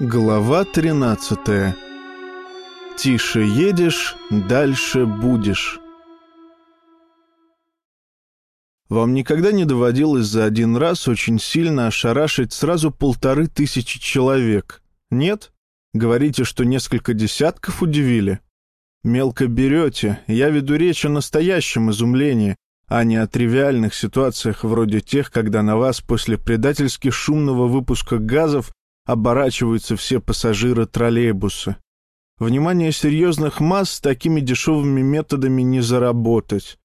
Глава 13 Тише едешь, дальше будешь. Вам никогда не доводилось за один раз очень сильно ошарашить сразу полторы тысячи человек? Нет? Говорите, что несколько десятков удивили? Мелко берете, я веду речь о настоящем изумлении, а не о тривиальных ситуациях вроде тех, когда на вас после предательски шумного выпуска газов оборачиваются все пассажиры троллейбуса. Внимание серьезных масс такими дешевыми методами не заработать.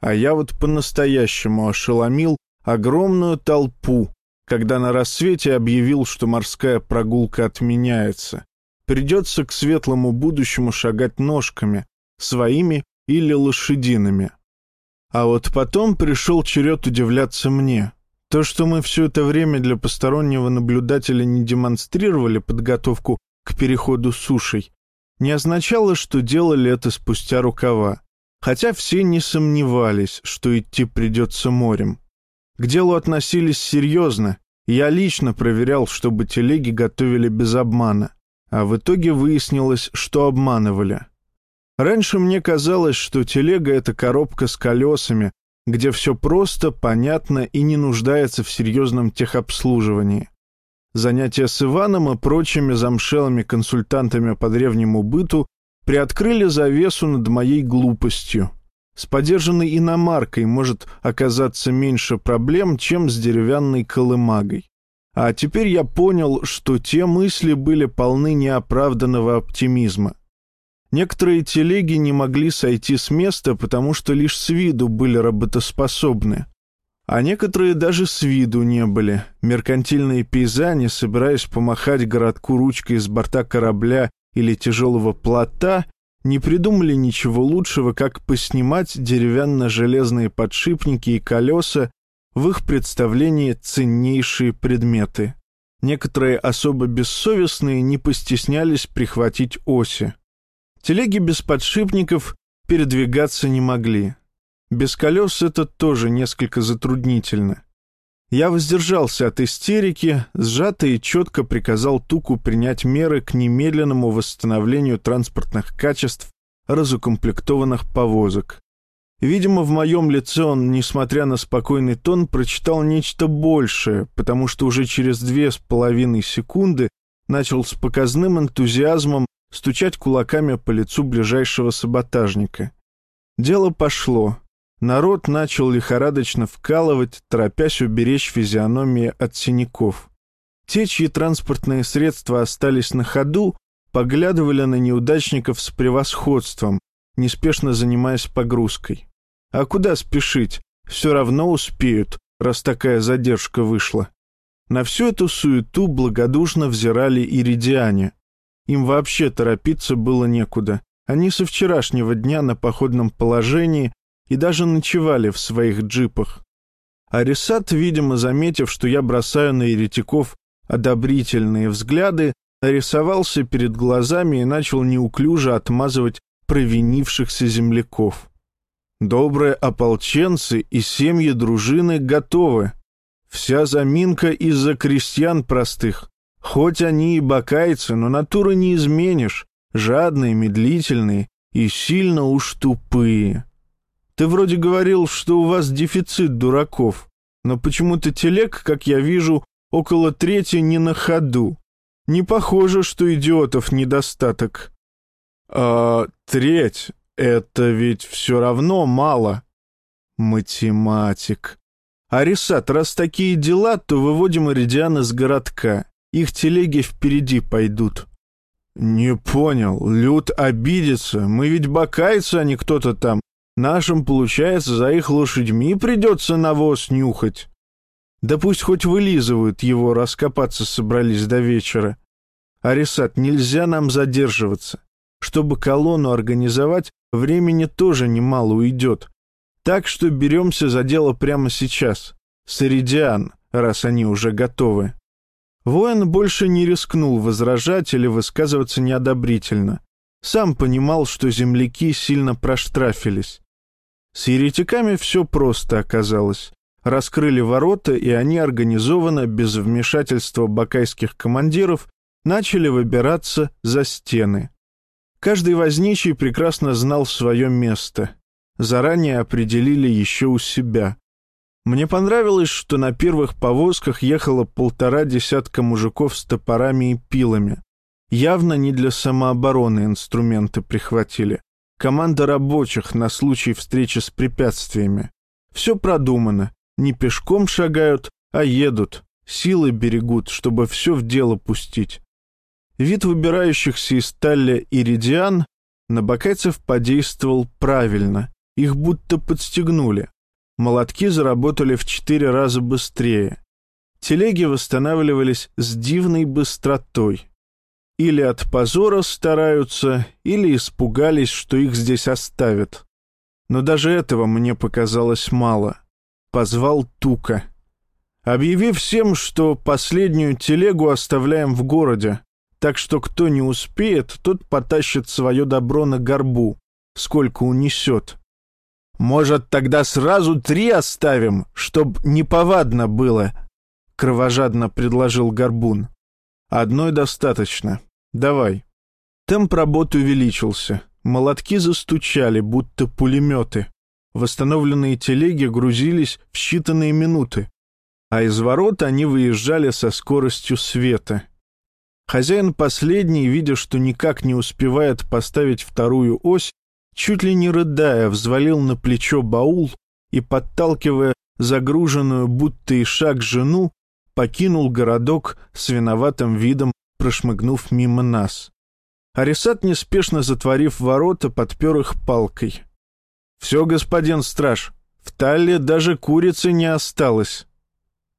А я вот по-настоящему ошеломил огромную толпу, когда на рассвете объявил, что морская прогулка отменяется. Придется к светлому будущему шагать ножками, своими или лошадиными. А вот потом пришел черед удивляться мне. То, что мы все это время для постороннего наблюдателя не демонстрировали подготовку к переходу сушей, не означало, что делали это спустя рукава, хотя все не сомневались, что идти придется морем. К делу относились серьезно, я лично проверял, чтобы телеги готовили без обмана, а в итоге выяснилось, что обманывали. Раньше мне казалось, что телега — это коробка с колесами, где все просто, понятно и не нуждается в серьезном техобслуживании. Занятия с Иваном и прочими замшелыми консультантами по древнему быту приоткрыли завесу над моей глупостью. С подержанной иномаркой может оказаться меньше проблем, чем с деревянной колымагой. А теперь я понял, что те мысли были полны неоправданного оптимизма. Некоторые телеги не могли сойти с места, потому что лишь с виду были работоспособны. А некоторые даже с виду не были. Меркантильные пейзани, собираясь помахать городку ручкой из борта корабля или тяжелого плота, не придумали ничего лучшего, как поснимать деревянно-железные подшипники и колеса в их представлении ценнейшие предметы. Некоторые особо бессовестные не постеснялись прихватить оси. Телеги без подшипников передвигаться не могли. Без колес это тоже несколько затруднительно. Я воздержался от истерики, сжато и четко приказал Туку принять меры к немедленному восстановлению транспортных качеств разукомплектованных повозок. Видимо, в моем лице он, несмотря на спокойный тон, прочитал нечто большее, потому что уже через две с половиной секунды начал с показным энтузиазмом стучать кулаками по лицу ближайшего саботажника. Дело пошло. Народ начал лихорадочно вкалывать, торопясь уберечь физиономии от синяков. Те, чьи транспортные средства остались на ходу, поглядывали на неудачников с превосходством, неспешно занимаясь погрузкой. А куда спешить? Все равно успеют, раз такая задержка вышла. На всю эту суету благодушно взирали иридиане. Им вообще торопиться было некуда. Они со вчерашнего дня на походном положении и даже ночевали в своих джипах. Арисат, видимо, заметив, что я бросаю на еретиков одобрительные взгляды, нарисовался перед глазами и начал неуклюже отмазывать провинившихся земляков. Добрые ополченцы и семьи дружины готовы. Вся заминка из-за крестьян простых. Хоть они и бакайцы, но натуры не изменишь, жадные, медлительные и сильно уж тупые. Ты вроде говорил, что у вас дефицит дураков, но почему-то телег, как я вижу, около трети не на ходу. Не похоже, что идиотов недостаток. А треть — это ведь все равно мало. Математик. Арисат, раз такие дела, то выводим Иридиана с городка. Их телеги впереди пойдут. Не понял. Люд обидится. Мы ведь бакайцы, а не кто-то там. Нашим, получается, за их лошадьми придется навоз нюхать. Да пусть хоть вылизывают его, раскопаться собрались до вечера. Арисат, нельзя нам задерживаться. Чтобы колонну организовать, времени тоже немало уйдет. Так что беремся за дело прямо сейчас. Саридиан, раз они уже готовы. Воин больше не рискнул возражать или высказываться неодобрительно. Сам понимал, что земляки сильно проштрафились. С еретиками все просто оказалось. Раскрыли ворота, и они организованно, без вмешательства бакайских командиров, начали выбираться за стены. Каждый возничий прекрасно знал свое место. Заранее определили еще у себя. Мне понравилось, что на первых повозках ехало полтора десятка мужиков с топорами и пилами. Явно не для самообороны инструменты прихватили. Команда рабочих на случай встречи с препятствиями. Все продумано. Не пешком шагают, а едут. Силы берегут, чтобы все в дело пустить. Вид выбирающихся из Талля иридиан на бакайцев подействовал правильно. Их будто подстегнули. Молотки заработали в четыре раза быстрее. Телеги восстанавливались с дивной быстротой. Или от позора стараются, или испугались, что их здесь оставят. Но даже этого мне показалось мало. Позвал Тука. Объявив всем, что последнюю телегу оставляем в городе, так что кто не успеет, тот потащит свое добро на горбу, сколько унесет. Может, тогда сразу три оставим, чтоб неповадно было, — кровожадно предложил Горбун. Одной достаточно. Давай. Темп работы увеличился. Молотки застучали, будто пулеметы. Восстановленные телеги грузились в считанные минуты, а из ворот они выезжали со скоростью света. Хозяин последний, видя, что никак не успевает поставить вторую ось, чуть ли не рыдая, взвалил на плечо баул и, подталкивая загруженную будто и шаг жену, покинул городок с виноватым видом, прошмыгнув мимо нас. Арисат, неспешно затворив ворота, подпер их палкой. «Все, господин страж, в Талле даже курицы не осталось».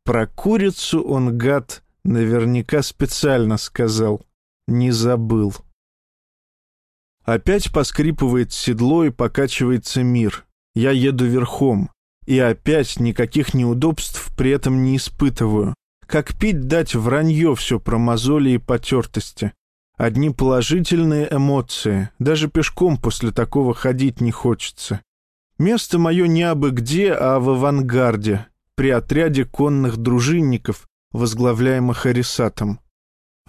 Про курицу он, гад, Наверняка специально сказал. Не забыл. Опять поскрипывает седло и покачивается мир. Я еду верхом. И опять никаких неудобств при этом не испытываю. Как пить дать вранье все про мозоли и потертости. Одни положительные эмоции. Даже пешком после такого ходить не хочется. Место мое не абы где, а в авангарде, при отряде конных дружинников, возглавляемых Арисатом.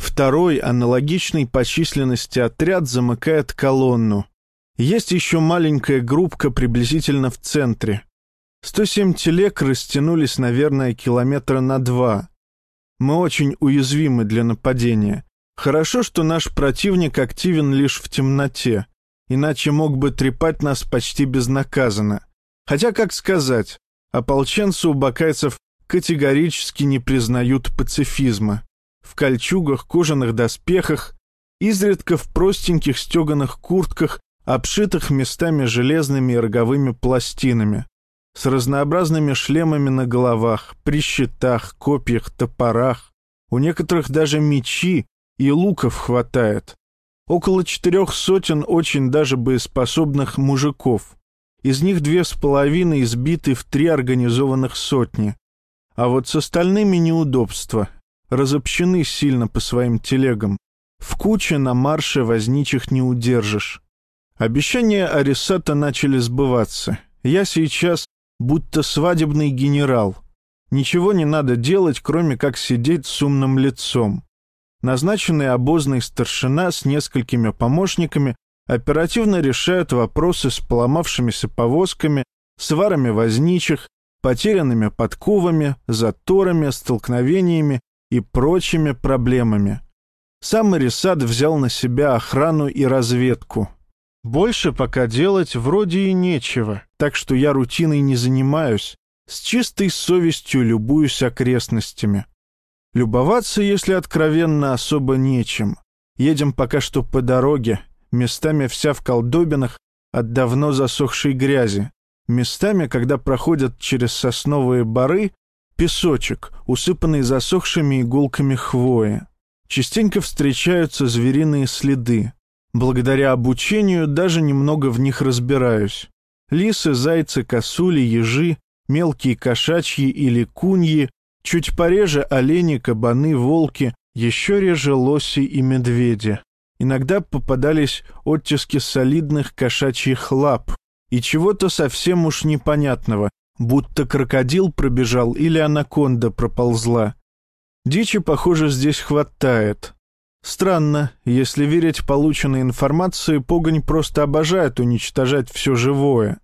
Второй, аналогичный по численности отряд, замыкает колонну. Есть еще маленькая группка приблизительно в центре. 107 телег растянулись, наверное, километра на два. Мы очень уязвимы для нападения. Хорошо, что наш противник активен лишь в темноте, иначе мог бы трепать нас почти безнаказанно. Хотя, как сказать, ополченцы у бакайцев категорически не признают пацифизма. В кольчугах, кожаных доспехах, изредка в простеньких стеганых куртках, обшитых местами железными и роговыми пластинами, с разнообразными шлемами на головах, при щитах, копьях, топорах. У некоторых даже мечи и луков хватает. Около четырех сотен очень даже боеспособных мужиков. Из них две с половиной избиты в три организованных сотни. А вот с остальными неудобства. Разобщены сильно по своим телегам. В куче на марше возничих не удержишь. Обещания Арисата начали сбываться. Я сейчас будто свадебный генерал. Ничего не надо делать, кроме как сидеть с умным лицом. Назначенный обозный старшина с несколькими помощниками оперативно решают вопросы с поломавшимися повозками, сварами возничих, потерянными подковами, заторами, столкновениями и прочими проблемами. Сам Ирисад взял на себя охрану и разведку. Больше пока делать вроде и нечего, так что я рутиной не занимаюсь, с чистой совестью любуюсь окрестностями. Любоваться, если откровенно, особо нечем. Едем пока что по дороге, местами вся в колдобинах от давно засохшей грязи. Местами, когда проходят через сосновые бары, песочек, усыпанный засохшими иголками хвои. Частенько встречаются звериные следы. Благодаря обучению даже немного в них разбираюсь. Лисы, зайцы, косули, ежи, мелкие кошачьи или куньи, чуть пореже олени, кабаны, волки, еще реже лоси и медведи. Иногда попадались оттиски солидных кошачьих лап, и чего-то совсем уж непонятного, будто крокодил пробежал или анаконда проползла. Дичи, похоже, здесь хватает. Странно, если верить полученной информации, погонь просто обожает уничтожать все живое.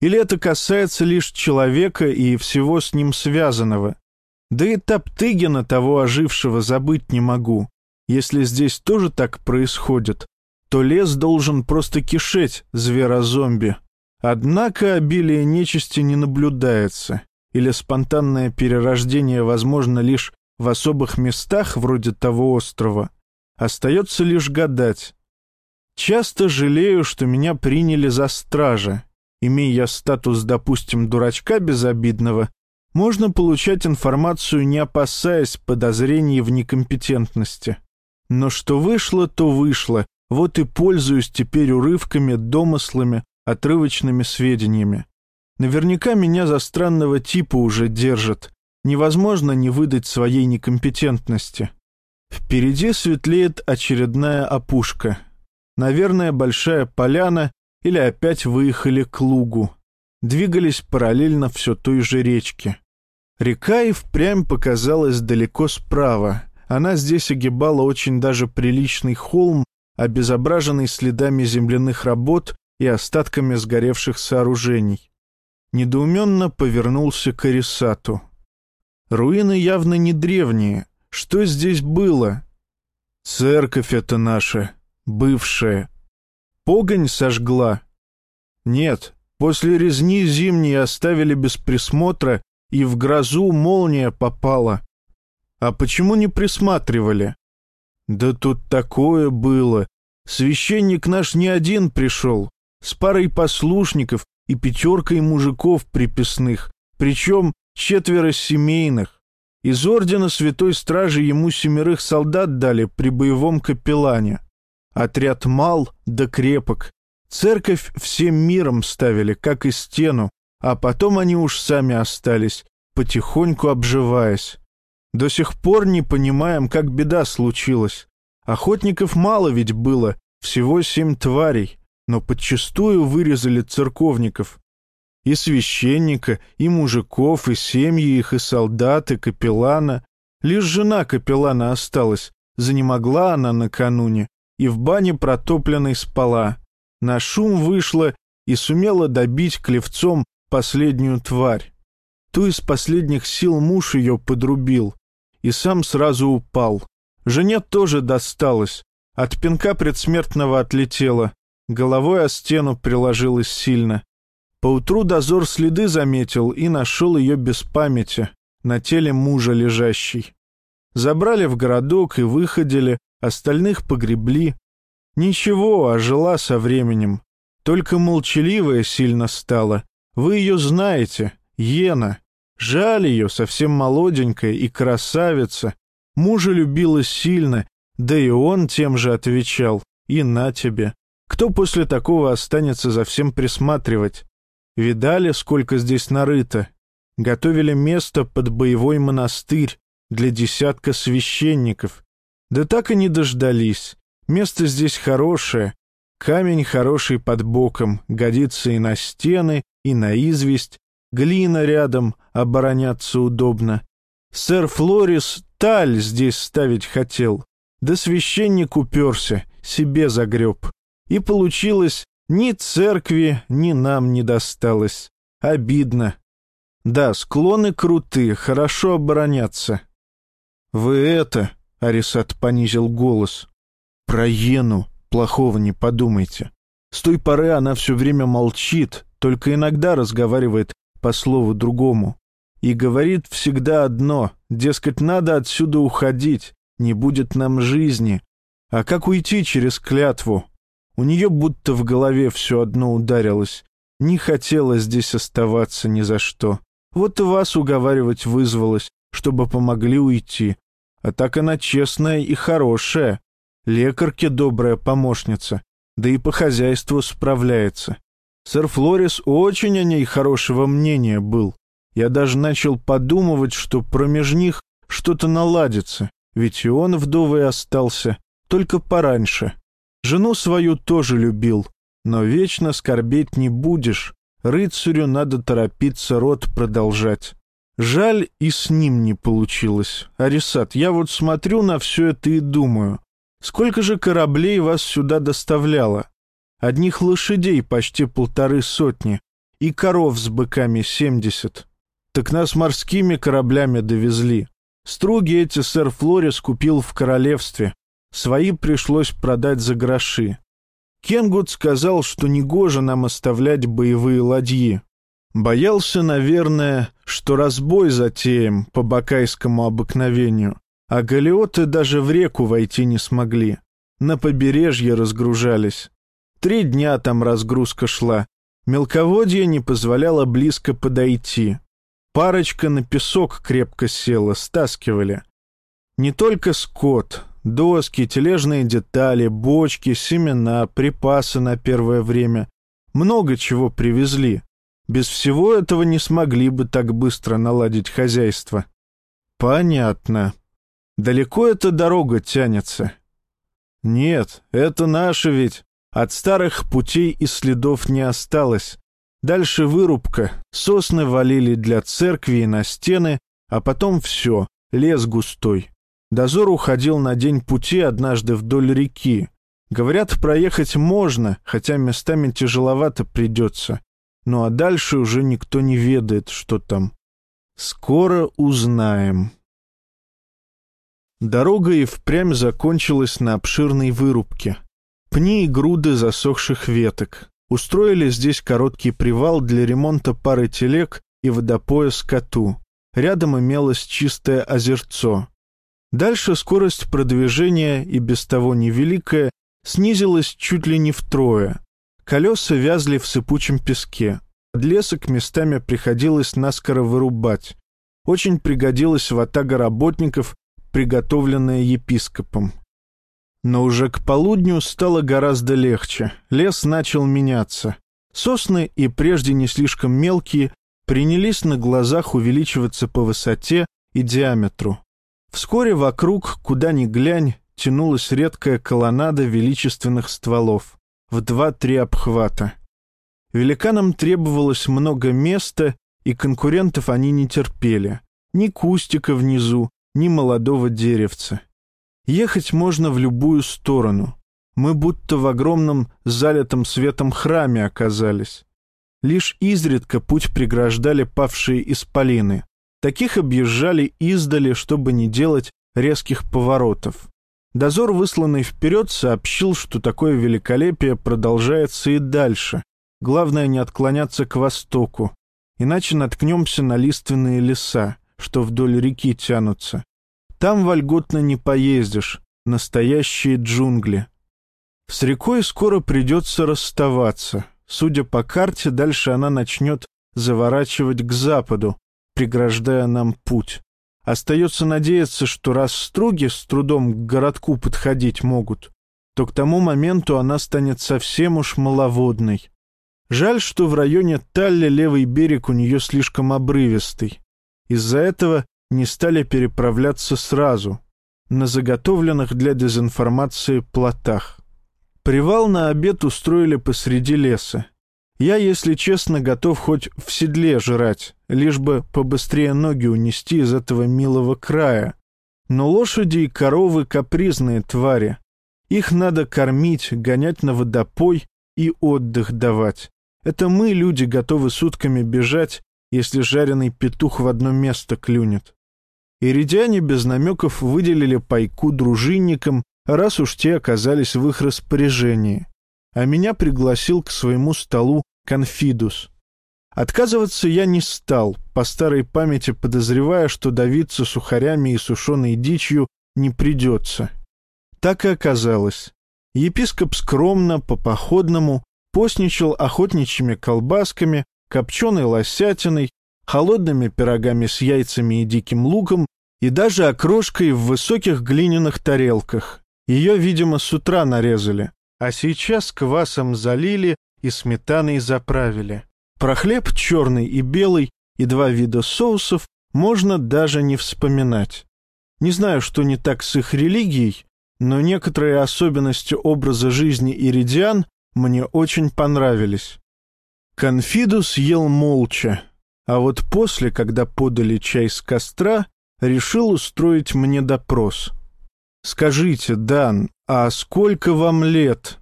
Или это касается лишь человека и всего с ним связанного. Да и Топтыгина того ожившего забыть не могу. Если здесь тоже так происходит, то лес должен просто кишеть зверозомби. Однако обилие нечисти не наблюдается, или спонтанное перерождение возможно лишь в особых местах вроде того острова. Остается лишь гадать. Часто жалею, что меня приняли за стража. Имея статус, допустим, дурачка безобидного, можно получать информацию, не опасаясь подозрений в некомпетентности. Но что вышло, то вышло, вот и пользуюсь теперь урывками, домыслами, отрывочными сведениями. Наверняка меня за странного типа уже держат. Невозможно не выдать своей некомпетентности. Впереди светлеет очередная опушка. Наверное, большая поляна или опять выехали к лугу. Двигались параллельно все той же речке. Река и впрямь показалась далеко справа. Она здесь огибала очень даже приличный холм, обезображенный следами земляных работ и остатками сгоревших сооружений. Недоуменно повернулся к Арисату. Руины явно не древние, что здесь было? Церковь это наша, бывшая. Погонь сожгла? Нет, после резни зимней оставили без присмотра, и в грозу молния попала. А почему не присматривали? Да тут такое было. Священник наш не один пришел, с парой послушников и пятеркой мужиков приписных, причем четверо семейных. Из ордена Святой Стражи ему семерых солдат дали при боевом капеллане. Отряд мал да крепок. Церковь всем миром ставили, как и стену, а потом они уж сами остались, потихоньку обживаясь. До сих пор не понимаем, как беда случилась. Охотников мало ведь было, всего семь тварей, но подчистую вырезали церковников. И священника, и мужиков, и семьи их, и солдаты, капеллана. Лишь жена капеллана осталась, занемогла она накануне, и в бане протопленной спала. На шум вышла и сумела добить клевцом последнюю тварь. Ту из последних сил муж ее подрубил, и сам сразу упал. Жене тоже досталось, от пинка предсмертного отлетела, головой о стену приложилась сильно. Поутру дозор следы заметил и нашел ее без памяти, на теле мужа лежащей. Забрали в городок и выходили, остальных погребли. Ничего, ожила со временем. Только молчаливая сильно стала. Вы ее знаете, Ена. Жаль ее, совсем молоденькая и красавица. Мужа любила сильно, да и он тем же отвечал. И на тебе. Кто после такого останется за всем присматривать? Видали, сколько здесь нарыто? Готовили место под боевой монастырь для десятка священников. Да так и не дождались. Место здесь хорошее. Камень хороший под боком, годится и на стены, и на известь. Глина рядом, обороняться удобно. Сэр Флорис таль здесь ставить хотел. Да священник уперся, себе загреб. И получилось ни церкви, ни нам не досталось. Обидно. Да, склоны крутые, хорошо обороняться. Вы это, — Арисат понизил голос, — про Ену плохого не подумайте. С той поры она все время молчит, только иногда разговаривает по слову другому. И говорит всегда одно, дескать, надо отсюда уходить, не будет нам жизни. А как уйти через клятву? У нее будто в голове все одно ударилось. Не хотела здесь оставаться ни за что. Вот и вас уговаривать вызвалась, чтобы помогли уйти. А так она честная и хорошая. Лекарке добрая помощница, да и по хозяйству справляется. Сэр Флорис очень о ней хорошего мнения был. Я даже начал подумывать, что промеж них что-то наладится, ведь и он вдовый остался, только пораньше. Жену свою тоже любил, но вечно скорбеть не будешь. Рыцарю надо торопиться род продолжать. Жаль, и с ним не получилось. Арисат, я вот смотрю на все это и думаю. Сколько же кораблей вас сюда доставляло? Одних лошадей почти полторы сотни и коров с быками семьдесят. Так нас морскими кораблями довезли. Струги эти сэр Флорис купил в королевстве. Свои пришлось продать за гроши. Кенгут сказал, что негоже нам оставлять боевые ладьи. Боялся, наверное, что разбой затеем по бакайскому обыкновению, а галеоты даже в реку войти не смогли. На побережье разгружались. Три дня там разгрузка шла. Мелководье не позволяло близко подойти. Парочка на песок крепко села, стаскивали. Не только скот, доски, тележные детали, бочки, семена, припасы на первое время. Много чего привезли. Без всего этого не смогли бы так быстро наладить хозяйство. Понятно. Далеко эта дорога тянется? Нет, это наша ведь. От старых путей и следов не осталось. Дальше вырубка, сосны валили для церкви и на стены, а потом все, лес густой. Дозор уходил на день пути однажды вдоль реки. Говорят, проехать можно, хотя местами тяжеловато придется. Ну а дальше уже никто не ведает, что там. Скоро узнаем. Дорога и впрямь закончилась на обширной вырубке. Пни и груды засохших веток устроили здесь короткий привал для ремонта пары телег и водопоя скоту. Рядом имелось чистое озерцо. Дальше скорость продвижения, и без того невеликая, снизилась чуть ли не втрое. Колеса вязли в сыпучем песке. Подлесок местами приходилось наскоро вырубать. Очень пригодилась ватага работников, приготовленная епископом. Но уже к полудню стало гораздо легче. Лес начал меняться. Сосны, и прежде не слишком мелкие, принялись на глазах увеличиваться по высоте и диаметру. Вскоре вокруг, куда ни глянь, тянулась редкая колоннада величественных стволов в два-три обхвата. Великанам требовалось много места, и конкурентов они не терпели. Ни кустика внизу, ни молодого деревца. Ехать можно в любую сторону. Мы будто в огромном залитом светом храме оказались. Лишь изредка путь преграждали павшие исполины. Таких объезжали издали, чтобы не делать резких поворотов. Дозор, высланный вперед, сообщил, что такое великолепие продолжается и дальше. Главное не отклоняться к востоку, иначе наткнемся на лиственные леса, что вдоль реки тянутся. Там вольготно не поездишь, настоящие джунгли. С рекой скоро придется расставаться. Судя по карте, дальше она начнет заворачивать к западу, преграждая нам путь. Остается надеяться, что раз струги с трудом к городку подходить могут, то к тому моменту она станет совсем уж маловодной. Жаль, что в районе Талли левый берег у нее слишком обрывистый. Из-за этого не стали переправляться сразу, на заготовленных для дезинформации плотах. Привал на обед устроили посреди леса. Я, если честно, готов хоть в седле жрать, лишь бы побыстрее ноги унести из этого милого края. Но лошади и коровы — капризные твари. Их надо кормить, гонять на водопой и отдых давать. Это мы, люди, готовы сутками бежать, если жареный петух в одно место клюнет. Иридиане без намеков выделили пайку дружинникам, раз уж те оказались в их распоряжении. А меня пригласил к своему столу Конфидус. Отказываться я не стал, по старой памяти подозревая, что давиться сухарями и сушеной дичью не придется. Так и оказалось. Епископ скромно, по-походному, постничал охотничьими колбасками, копченой лосятиной, холодными пирогами с яйцами и диким луком и даже окрошкой в высоких глиняных тарелках. Ее, видимо, с утра нарезали, а сейчас квасом залили и сметаной заправили. Про хлеб черный и белый и два вида соусов можно даже не вспоминать. Не знаю, что не так с их религией, но некоторые особенности образа жизни иридиан мне очень понравились. Конфидус ел молча, а вот после, когда подали чай с костра, решил устроить мне допрос. «Скажите, Дан, «А сколько вам лет?»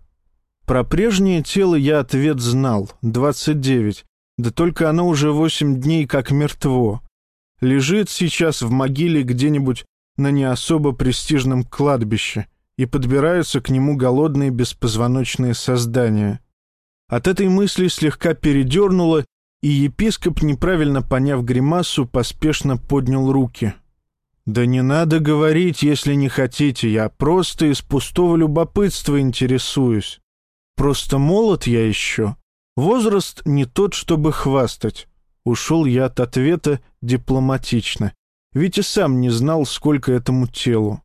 Про прежнее тело я ответ знал — 29. Да только оно уже восемь дней как мертво. Лежит сейчас в могиле где-нибудь на не особо престижном кладбище, и подбираются к нему голодные беспозвоночные создания. От этой мысли слегка передернуло, и епископ, неправильно поняв гримасу, поспешно поднял руки. «Да не надо говорить, если не хотите, я просто из пустого любопытства интересуюсь. Просто молод я еще. Возраст не тот, чтобы хвастать». Ушел я от ответа дипломатично, ведь и сам не знал, сколько этому телу.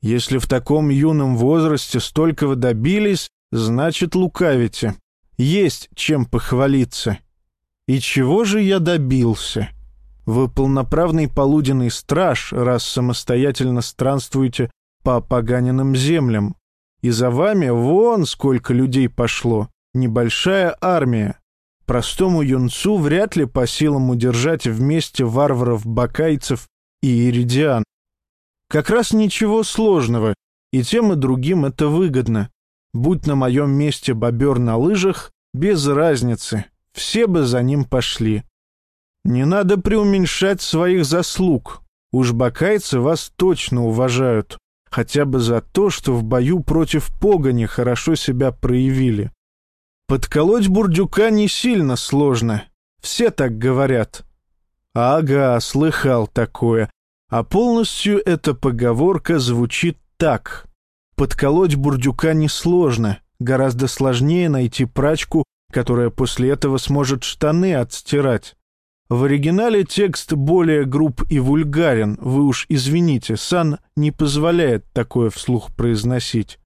Если в таком юном возрасте столько вы добились, значит, лукавите. Есть чем похвалиться. И чего же я добился? Вы полноправный полуденный страж, раз самостоятельно странствуете по опоганенным землям. И за вами вон сколько людей пошло. Небольшая армия. Простому юнцу вряд ли по силам удержать вместе варваров-бакайцев и иридиан. Как раз ничего сложного, и тем и другим это выгодно. Будь на моем месте бобер на лыжах, без разницы, все бы за ним пошли. Не надо преуменьшать своих заслуг. Уж бакайцы вас точно уважают, хотя бы за то, что в бою против погони хорошо себя проявили. Подколоть бурдюка не сильно сложно, все так говорят. Ага, слыхал такое. А полностью эта поговорка звучит так. Подколоть бурдюка несложно, гораздо сложнее найти прачку, которая после этого сможет штаны отстирать. В оригинале текст более груб и вульгарен, вы уж извините, Сан не позволяет такое вслух произносить.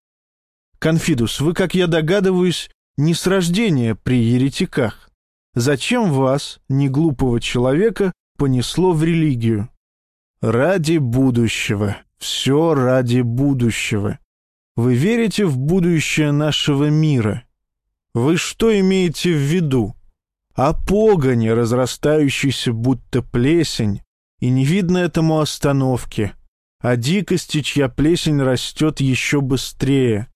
Конфидус, вы, как я догадываюсь, не с рождения при еретиках. Зачем вас, неглупого человека, понесло в религию? Ради будущего. Все ради будущего. Вы верите в будущее нашего мира? Вы что имеете в виду? О погоне, разрастающейся будто плесень, и не видно этому остановки, о дикости, чья плесень растет еще быстрее.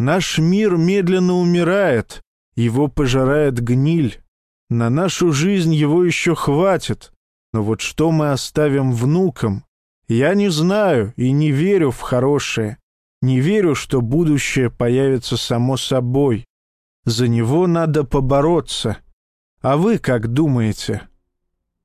Наш мир медленно умирает, его пожирает гниль. На нашу жизнь его еще хватит, но вот что мы оставим внукам? Я не знаю и не верю в хорошее. Не верю, что будущее появится само собой. За него надо побороться. А вы как думаете?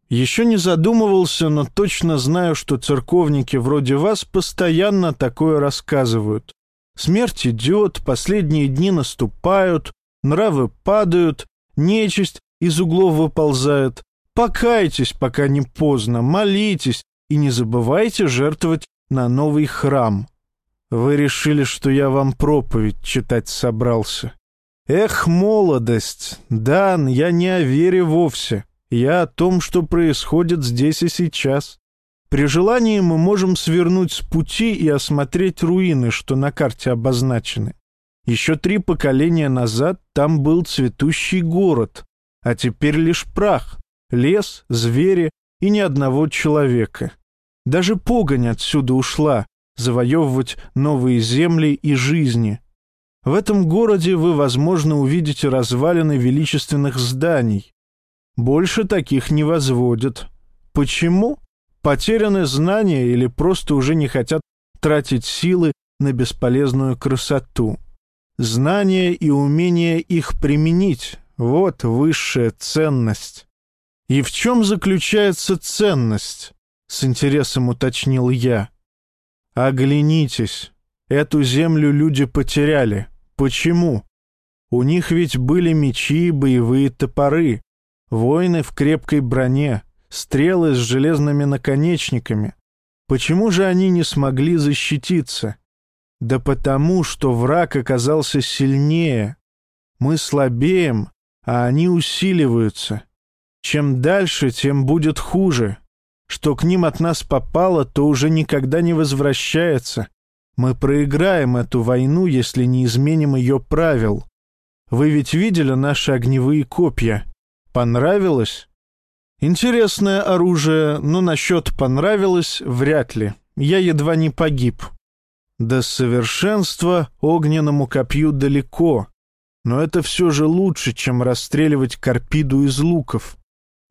Еще не задумывался, но точно знаю, что церковники вроде вас постоянно такое рассказывают. Смерть идет, последние дни наступают, нравы падают, нечисть из углов выползает. Покайтесь, пока не поздно, молитесь и не забывайте жертвовать на новый храм. Вы решили, что я вам проповедь читать собрался. Эх, молодость! Дан, я не о вере вовсе. Я о том, что происходит здесь и сейчас. При желании мы можем свернуть с пути и осмотреть руины, что на карте обозначены. Еще три поколения назад там был цветущий город, а теперь лишь прах, лес, звери и ни одного человека. Даже погонь отсюда ушла, завоевывать новые земли и жизни — в этом городе вы, возможно, увидите развалины величественных зданий. Больше таких не возводят. Почему? Потеряны знания или просто уже не хотят тратить силы на бесполезную красоту. Знания и умение их применить — вот высшая ценность. И в чем заключается ценность? С интересом уточнил я. Оглянитесь. Эту землю люди потеряли. Почему? У них ведь были мечи и боевые топоры, воины в крепкой броне, стрелы с железными наконечниками. Почему же они не смогли защититься? Да потому, что враг оказался сильнее. Мы слабеем, а они усиливаются. Чем дальше, тем будет хуже. Что к ним от нас попало, то уже никогда не возвращается. Мы проиграем эту войну, если не изменим ее правил. Вы ведь видели наши огневые копья? Понравилось? Интересное оружие, но насчет понравилось вряд ли. Я едва не погиб. До совершенства огненному копью далеко, но это все же лучше, чем расстреливать карпиду из луков.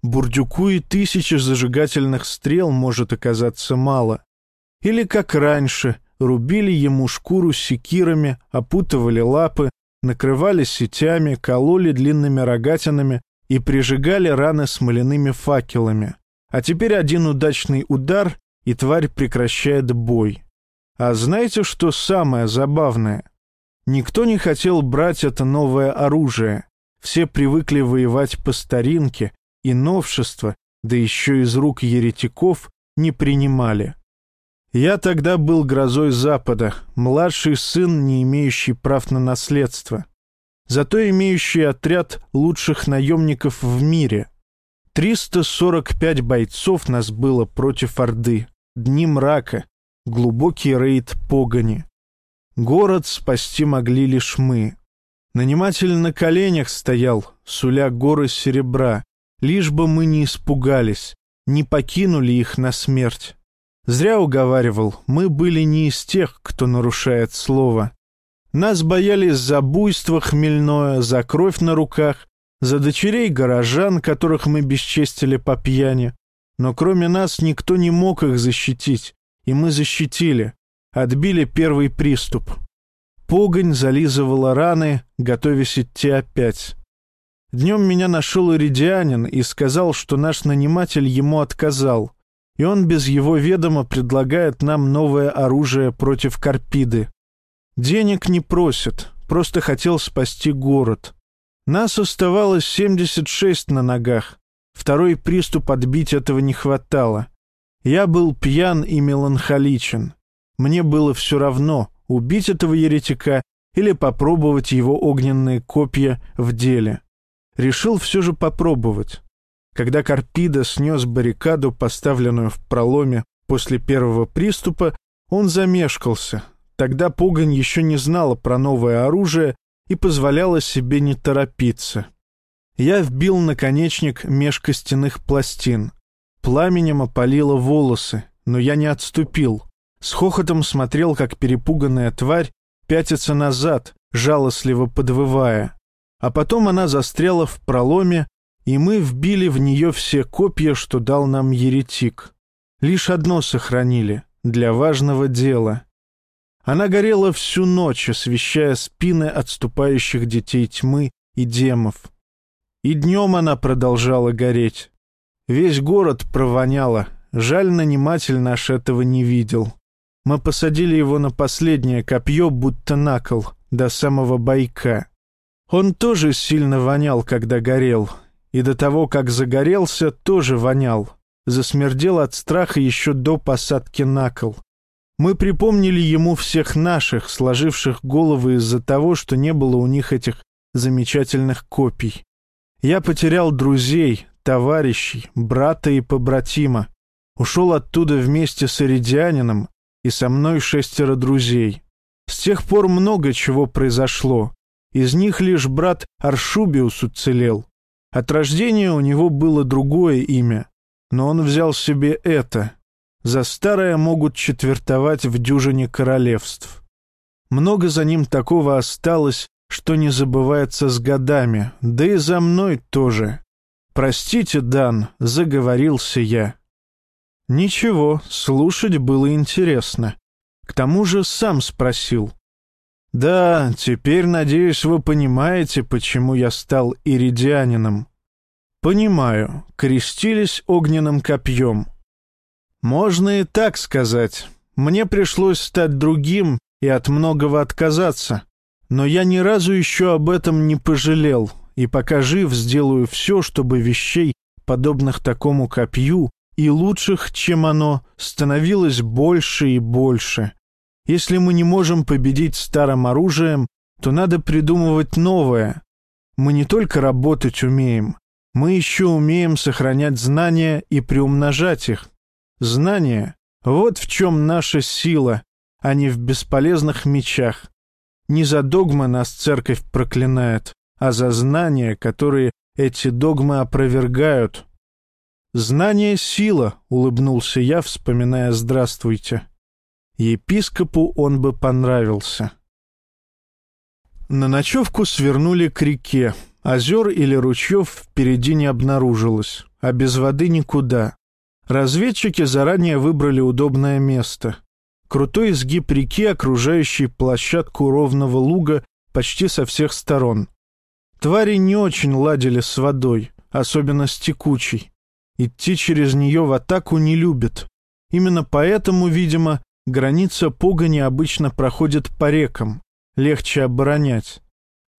Бурдюку и тысячи зажигательных стрел может оказаться мало. Или, как раньше, рубили ему шкуру секирами, опутывали лапы, накрывали сетями, кололи длинными рогатинами и прижигали раны смоляными факелами. А теперь один удачный удар, и тварь прекращает бой. А знаете, что самое забавное? Никто не хотел брать это новое оружие. Все привыкли воевать по старинке, и новшества, да еще из рук еретиков, не принимали. Я тогда был грозой Запада, младший сын, не имеющий прав на наследство. Зато имеющий отряд лучших наемников в мире. 345 бойцов нас было против Орды. Дни мрака, глубокий рейд погони. Город спасти могли лишь мы. Наниматель на коленях стоял, суля горы серебра, лишь бы мы не испугались, не покинули их на смерть. Зря уговаривал, мы были не из тех, кто нарушает слово. Нас боялись за буйство хмельное, за кровь на руках, за дочерей горожан, которых мы бесчестили по пьяни. Но кроме нас никто не мог их защитить, и мы защитили, отбили первый приступ. Погонь зализывала раны, готовясь идти опять. Днем меня нашел иридианин и сказал, что наш наниматель ему отказал и он без его ведома предлагает нам новое оружие против Карпиды. Денег не просит, просто хотел спасти город. Нас оставалось 76 на ногах. Второй приступ отбить этого не хватало. Я был пьян и меланхоличен. Мне было все равно, убить этого еретика или попробовать его огненные копья в деле. Решил все же попробовать. Когда Карпида снес баррикаду, поставленную в проломе после первого приступа, он замешкался. Тогда Пугань еще не знала про новое оружие и позволяла себе не торопиться. Я вбил наконечник меж костяных пластин. Пламенем опалило волосы, но я не отступил. С хохотом смотрел, как перепуганная тварь пятится назад, жалостливо подвывая. А потом она застряла в проломе, и мы вбили в нее все копья, что дал нам еретик. Лишь одно сохранили для важного дела. Она горела всю ночь, освещая спины отступающих детей тьмы и демов. И днем она продолжала гореть. Весь город провоняло, жаль, наниматель наш этого не видел. Мы посадили его на последнее копье, будто на кол, до самого бойка. Он тоже сильно вонял, когда горел, и до того, как загорелся, тоже вонял. Засмердел от страха еще до посадки на кол. Мы припомнили ему всех наших, сложивших головы из-за того, что не было у них этих замечательных копий. Я потерял друзей, товарищей, брата и побратима. Ушел оттуда вместе с Иридианином и со мной шестеро друзей. С тех пор много чего произошло. Из них лишь брат Аршубиус уцелел. От рождения у него было другое имя, но он взял себе это. За старое могут четвертовать в дюжине королевств. Много за ним такого осталось, что не забывается с годами, да и за мной тоже. Простите, Дан, заговорился я. Ничего, слушать было интересно. К тому же сам спросил. «Да, теперь, надеюсь, вы понимаете, почему я стал иридианином». «Понимаю. Крестились огненным копьем». «Можно и так сказать. Мне пришлось стать другим и от многого отказаться. Но я ни разу еще об этом не пожалел, и пока жив, сделаю все, чтобы вещей, подобных такому копью, и лучших, чем оно, становилось больше и больше. Если мы не можем победить старым оружием, то надо придумывать новое. Мы не только работать умеем, мы еще умеем сохранять знания и приумножать их. Знания — вот в чем наша сила, а не в бесполезных мечах. Не за догмы нас церковь проклинает, а за знания, которые эти догмы опровергают. «Знание — сила», — улыбнулся я, вспоминая «Здравствуйте». Епископу он бы понравился. На ночевку свернули к реке. Озер или ручьев впереди не обнаружилось, а без воды никуда. Разведчики заранее выбрали удобное место. Крутой изгиб реки, окружающий площадку ровного луга почти со всех сторон. Твари не очень ладили с водой, особенно с текучей. Идти через нее в атаку не любят. Именно поэтому, видимо, граница погони обычно проходит по рекам, легче оборонять.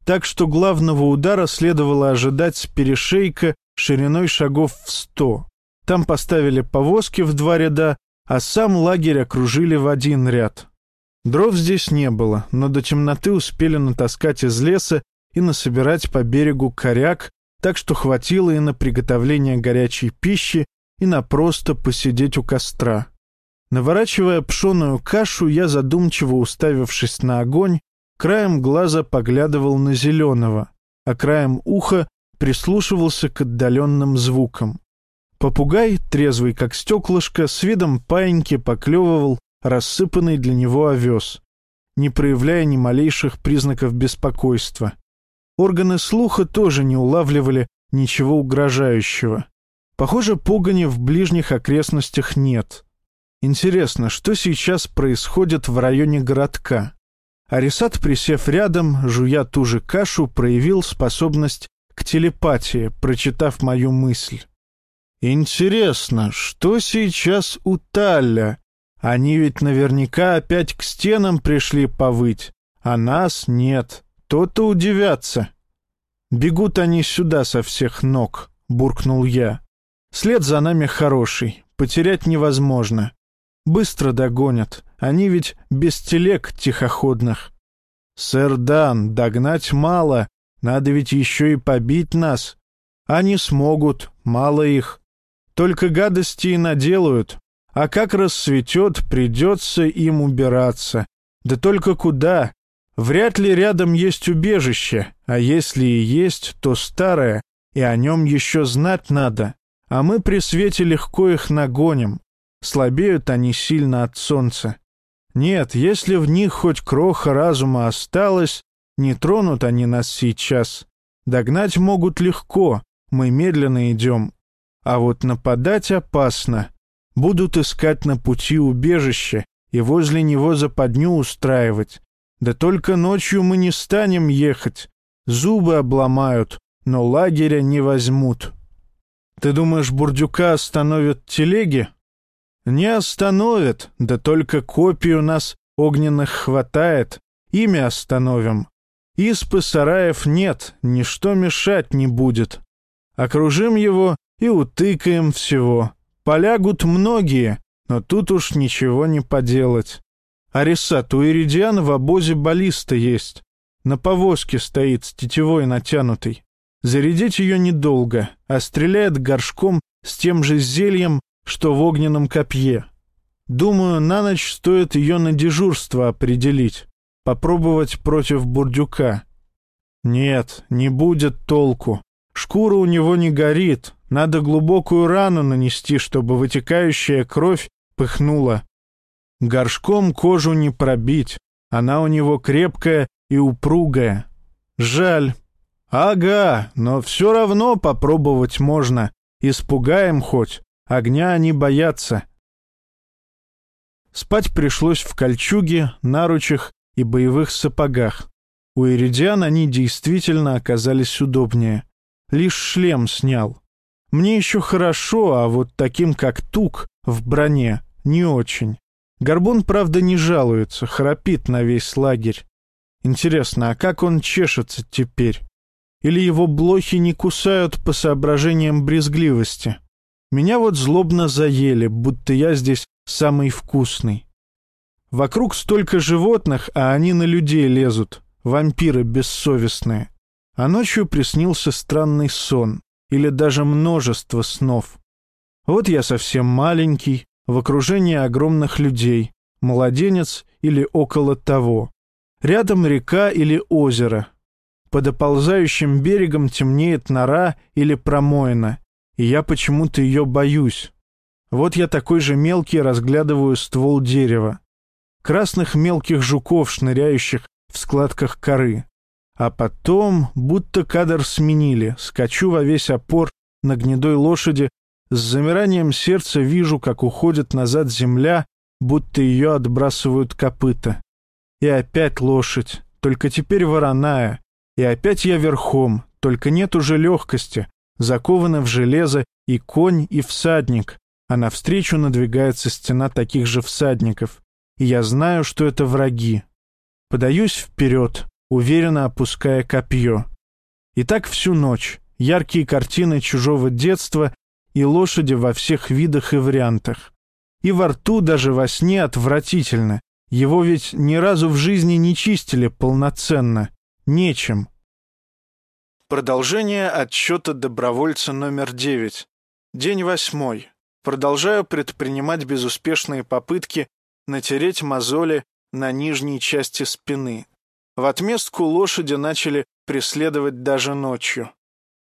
Так что главного удара следовало ожидать с перешейка шириной шагов в сто. Там поставили повозки в два ряда, а сам лагерь окружили в один ряд. Дров здесь не было, но до темноты успели натаскать из леса и насобирать по берегу коряк, так что хватило и на приготовление горячей пищи, и на просто посидеть у костра. Наворачивая пшеную кашу, я, задумчиво уставившись на огонь, краем глаза поглядывал на зеленого, а краем уха прислушивался к отдаленным звукам. Попугай, трезвый как стеклышко, с видом паиньки поклевывал рассыпанный для него овес, не проявляя ни малейших признаков беспокойства. Органы слуха тоже не улавливали ничего угрожающего. Похоже, погони в ближних окрестностях нет. Интересно, что сейчас происходит в районе городка? Арисат, присев рядом, жуя ту же кашу, проявил способность к телепатии, прочитав мою мысль. «Интересно, что сейчас у Талля? Они ведь наверняка опять к стенам пришли повыть, а нас нет. То-то удивятся. Бегут они сюда со всех ног, буркнул я. След за нами хороший, потерять невозможно. Быстро догонят, они ведь без телег тихоходных. Сэр Дан, догнать мало, надо ведь еще и побить нас. Они смогут, мало их. Только гадости и наделают. А как рассветет, придется им убираться. Да только куда? Вряд ли рядом есть убежище, а если и есть, то старое, и о нем еще знать надо. А мы при свете легко их нагоним. Слабеют они сильно от солнца. Нет, если в них хоть кроха разума осталась, не тронут они нас сейчас. Догнать могут легко, мы медленно идем. А вот нападать опасно. Будут искать на пути убежище и возле него западню устраивать. Да только ночью мы не станем ехать. Зубы обломают, но лагеря не возьмут. Ты думаешь, бурдюка остановят телеги? Не остановят, да только копий у нас огненных хватает. Ими остановим. Испы сараев нет, ничто мешать не будет. Окружим его и утыкаем всего. Полягут многие, но тут уж ничего не поделать. Арисат, у Иридиана в обозе баллиста есть. На повозке стоит с тетивой натянутой. Зарядить ее недолго, а стреляет горшком с тем же зельем, что в огненном копье. Думаю, на ночь стоит ее на дежурство определить. Попробовать против бурдюка. Нет, не будет толку. Шкура у него не горит. Надо глубокую рану нанести, чтобы вытекающая кровь пыхнула. Горшком кожу не пробить, она у него крепкая и упругая. Жаль. Ага, но все равно попробовать можно. Испугаем хоть. Огня они боятся. Спать пришлось в кольчуге, наручах и боевых сапогах. У Иридиан они действительно оказались удобнее. Лишь шлем снял. Мне еще хорошо, а вот таким, как Тук, в броне, не очень. Горбун, правда, не жалуется, храпит на весь лагерь. Интересно, а как он чешется теперь? Или его блохи не кусают по соображениям брезгливости? Меня вот злобно заели, будто я здесь самый вкусный. Вокруг столько животных, а они на людей лезут, вампиры бессовестные. А ночью приснился странный сон, или даже множество снов. Вот я совсем маленький, в окружении огромных людей, младенец или около того. Рядом река или озеро. Под оползающим берегом темнеет нора или промоина, и я почему-то ее боюсь. Вот я такой же мелкий разглядываю ствол дерева. красных мелких жуков, шныряющих в складках коры. А потом, будто кадр сменили, скачу во весь опор на гнедой лошади, с замиранием сердца вижу, как уходит назад земля, будто ее отбрасывают копыта. И опять лошадь, только теперь вороная, и опять я верхом, только нет уже легкости, закованы в железо и конь, и всадник, а навстречу надвигается стена таких же всадников, и я знаю, что это враги. Подаюсь вперед, уверенно опуская копье. И так всю ночь. Яркие картины чужого детства и лошади во всех видах и вариантах. И во рту даже во сне отвратительно. Его ведь ни разу в жизни не чистили полноценно. Нечем. Продолжение отчета добровольца номер девять. День восьмой. Продолжаю предпринимать безуспешные попытки натереть мозоли на нижней части спины. В отместку лошади начали преследовать даже ночью.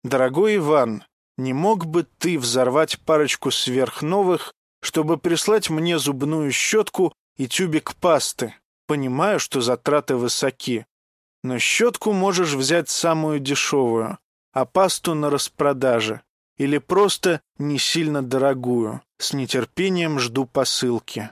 «Дорогой Иван, не мог бы ты взорвать парочку сверхновых, чтобы прислать мне зубную щетку и тюбик пасты? Понимаю, что затраты высоки. Но щетку можешь взять самую дешевую, а пасту на распродаже. Или просто не сильно дорогую. С нетерпением жду посылки.